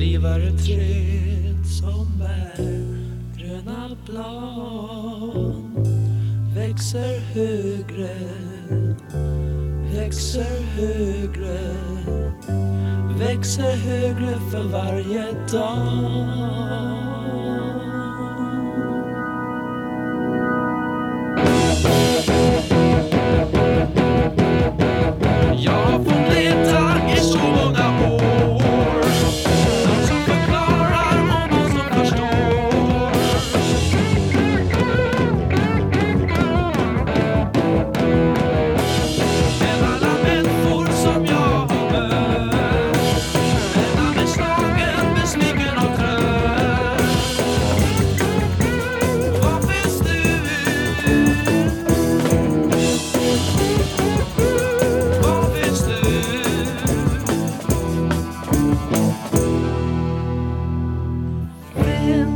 Livar ett träd som bär gröna blad Växer högre, växer högre Växer högre för varje dag.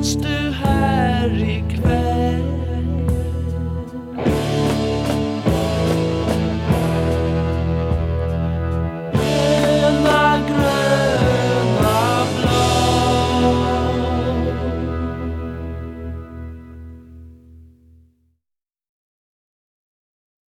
Still.